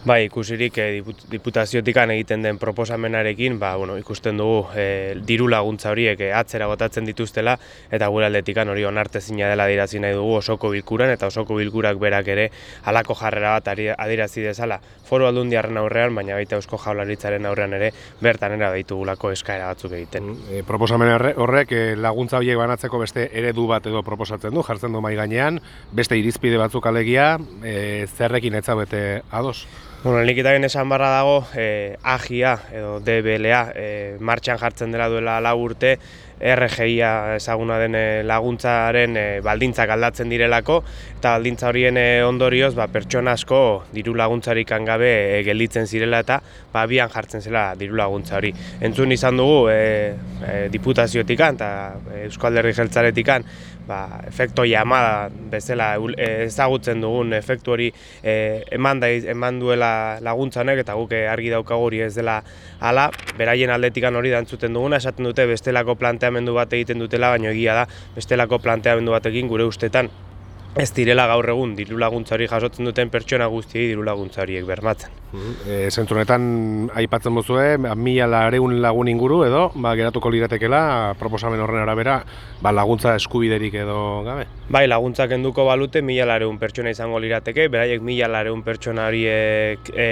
Bai, ikusirik e, diputaziotikan egiten den proposamenarekin, ba, bueno, ikusten dugu e, diru laguntza horiek e, atzera botatzen dituztela eta gure aldetikan hori onartezina dela adirazi nahi dugu osoko bilkuran eta osoko bilkurak berak ere halako jarrera bat adirazi dezala foru aldundiaren aurrean, baina baita eusko jaularitzaren aurrean ere bertan era gulako eskaera batzuk egiten. E, proposamen horrek laguntza horiek banatzeko beste eredu bat edo proposatzen du, jartzen du mai gainean, beste irizpide batzuk alegia, e, zerrekin etzabete ados? Bueno, nik eta esan barra dago, eh, agia edo DBLA eh, martxan jartzen dela duela lau urte, RGIa ezaguna den eh, laguntzaren eh, baldintzak aldatzen direlako, eta baldintza horien eh, ondorioz ba, pertsona asko diru laguntzarik gabe e, gelditzen zirela eta ba, bian jartzen zela diru laguntza hori. Entzun izan dugu e, e, diputazioetikan eta Eusko Alderri Jeltzaretikan ba, efekto jamada bezala ezagutzen dugun efektu hori e, eman, da, eman duela laguntza honek eta guk argi daukagu hori ez dela hala, beraien aldetikan hori dantzuten duguna, esaten dute bestelako planteamendu bat egiten dutela, baina egia da bestelako planteamendu batekin gure ustetan ez direla gaur egun diru laguntzari jasotzen duten pertsona guztiei diru laguntza horiek bermatzen. E, zentrunetan aipatzen bozue, mila lareun lagun inguru edo, ba, geratuko liratekela, proposamen horren arabera, ba, laguntza eskubiderik edo gabe? Bai, laguntzak enduko balute mila lareun pertsona izango lirateke, beraiek mila lareun pertsona horiek, e,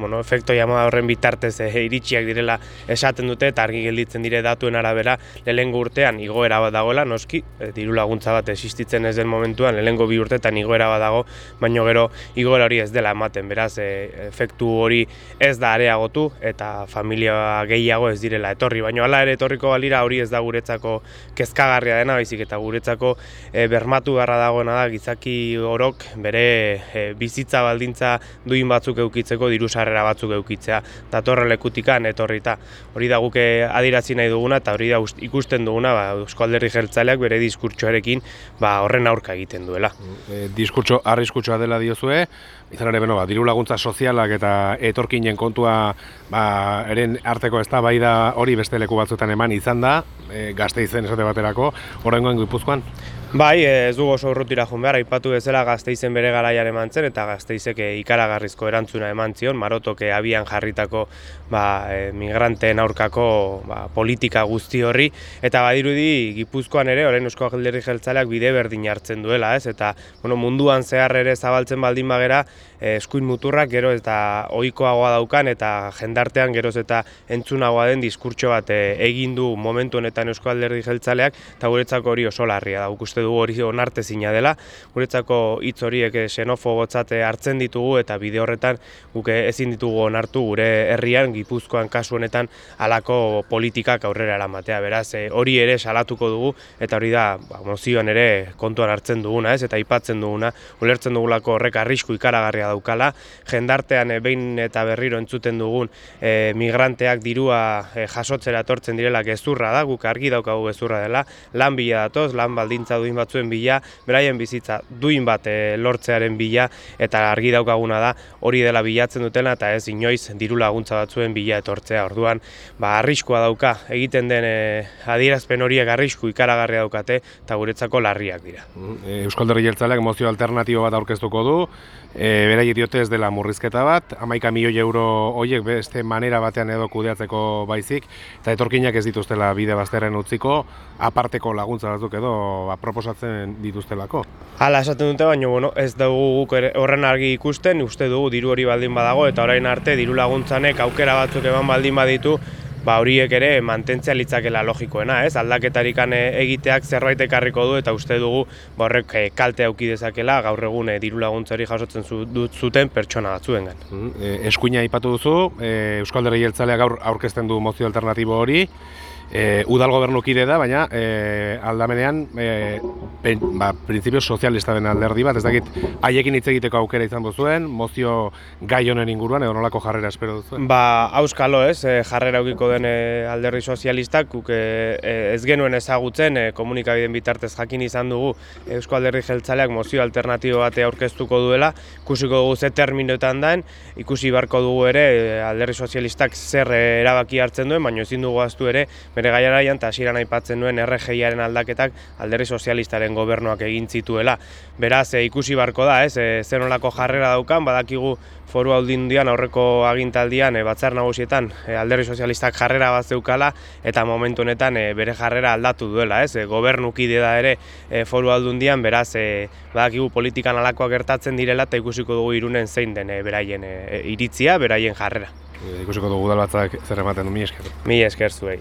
bueno, efekto jamada horren bitartez e, iritsiak direla esaten dute, eta argi gelditzen dire datuen arabera, lehengo urtean igoera bat dagoela, noski, e, diru laguntza bat existitzen ez den momentuan, lehengo bi urtetan igoera badago, baino gero igoera hori ez dela ematen, beraz, e, efektu hori ez da areagotu eta familia gehiago ez direla etorri, baino hala ere etorriko balira hori ez da guretzako kezkagarria dena, baizik eta guretzako e, bermatu beharra dagoena da gizaki orok bere e, bizitza baldintza duin batzuk eukitzeko diru sarrera batzuk eukitzea datorren lekutikan etorrita. Hori da guke adirazi nahi duguna eta hori da ikusten duguna ba, Eusko Alderri Jeltzaleak bere diskurtsoarekin ba, horren aurka egiten duela. E, diskurtso arriskutsua dela diozue, izan ere, beno, ba, diru laguntza sozialak eta etorkinen kontua ba, eren arteko ez da, hori beste leku batzuetan eman izan da, e, gazte izen esate baterako, horrengoen gipuzkoan? Bai, ez dugu oso urrutira joan behar, aipatu bezala gazteizen bere garaian eman zen, eta gazteizeke ikaragarrizko erantzuna eman zion, marotoke abian jarritako ba, e, migranteen aurkako ba, politika guzti horri, eta badirudi Gipuzkoan ere, orain Eusko Agilderri Jeltzaleak bide berdin hartzen duela, ez? eta bueno, munduan zehar ere zabaltzen baldin bagera, e, eskuin muturrak gero eta ohikoagoa daukan, eta jendartean geroz eta entzunagoa den diskurtso bat e, egin du momentu honetan Eusko Alderdi Jeltzaleak, eta guretzako hori oso larria da, uste dugu hori onartezina dela, guretzako hitz horiek eh, xenofobotzate hartzen ditugu eta bide horretan guke eh, ezin ditugu onartu gure herrian Gipuzkoan kasu honetan halako politikak aurrera eramatea. Beraz, eh, hori ere salatuko dugu eta hori da ba, mozioan ere kontuan hartzen duguna, ez? Eta aipatzen duguna, ulertzen dugulako horrek arrisku ikaragarria daukala, jendartean behin eta berriro entzuten dugun migranteak dirua jasotzera etortzen direla gezurra da, guk argi daukagu gezurra dela, lan bila datoz, lan baldintza duin batzuen bila, beraien bizitza duin bat e, lortzearen bila eta argi daukaguna da hori dela bilatzen dutena eta ez inoiz diru laguntza batzuen bila etortzea. Orduan, ba arriskua dauka egiten den e, adierazpen horiek arrisku ikaragarria daukate eta guretzako larriak dira. E, Euskal Derri Jeltzaleak mozio alternatibo bat aurkeztuko du, e, berai diote ez dela murrizketa bat, amaika milioi euro horiek beste manera batean edo kudeatzeko baizik, eta etorkinak ez dituztela bide bazterren utziko, aparteko laguntza batzuk edo ba, proposatzen dituztelako. Hala esaten dute, baina bueno, ez dugu guk horren argi ikusten, uste dugu diru hori baldin badago, eta orain arte diru laguntzanek aukera batzuk eman baldin baditu, ba horiek ere mantentzea litzakela logikoena, ez? Aldaketarikan egiteak zerbait ekarriko du eta uste dugu ba horrek eh, kalte auki dezakela gaur egun eh, diru laguntzari jasotzen zuten pertsona batzuengan. Mm, eskuina aipatu duzu, e, Euskal Jeltzaleak gaur aurkezten du mozio alternatibo hori, e, udal gobernukide da, baina e, aldamenean e, pen, ba, prinsipio sozialista den alderdi bat, ez dakit haiekin hitz egiteko aukera izan duzuen, mozio gai honen inguruan edo nolako jarrera espero duzuen? Ba, auskalo ez, e, jarrera aukiko den alderdi sozialistak, kuk e, ez genuen ezagutzen, e, komunikabideen bitartez jakin izan dugu Eusko Alderdi Jeltzaleak mozio alternatibo bate aurkeztuko duela, ikusiko dugu ze terminoetan daen, ikusi barko dugu ere alderdi sozialistak zer erabaki hartzen duen, baina ezin dugu aztu ere bere gaiaraian eta hasieran aipatzen nuen RGIaren aldaketak alderri sozialistaren gobernuak egin zituela. Beraz, e, ikusi barko da, ez, e, zer nolako jarrera daukan, badakigu foru aldindian aurreko agintaldian e, batzar nagusietan e, alderri sozialistak jarrera bat zeukala eta momentu honetan e, bere jarrera aldatu duela, ez? E, gobernukide da ere e, foru aldundian, beraz e, badakigu politikan alakoak gertatzen direla eta ikusiko dugu irunen zein den e, beraien e, iritzia, beraien jarrera. E, ikusiko dugu udalbatzak zer ematen du mi esker. Mi esker zuei.